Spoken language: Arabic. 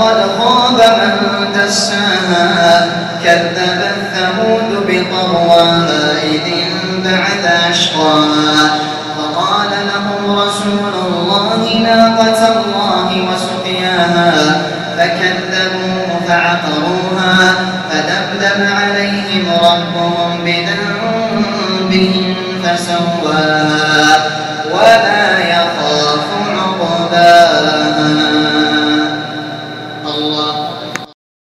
وقد خاب من دساها. كذب الثمود بطغواها إذ انبعث أشقاها فقال لهم رسول الله ناقة الله وسقياها. فكذبوه فعقروها. فدبدب عليهم ربهم بذنبهم فسواها.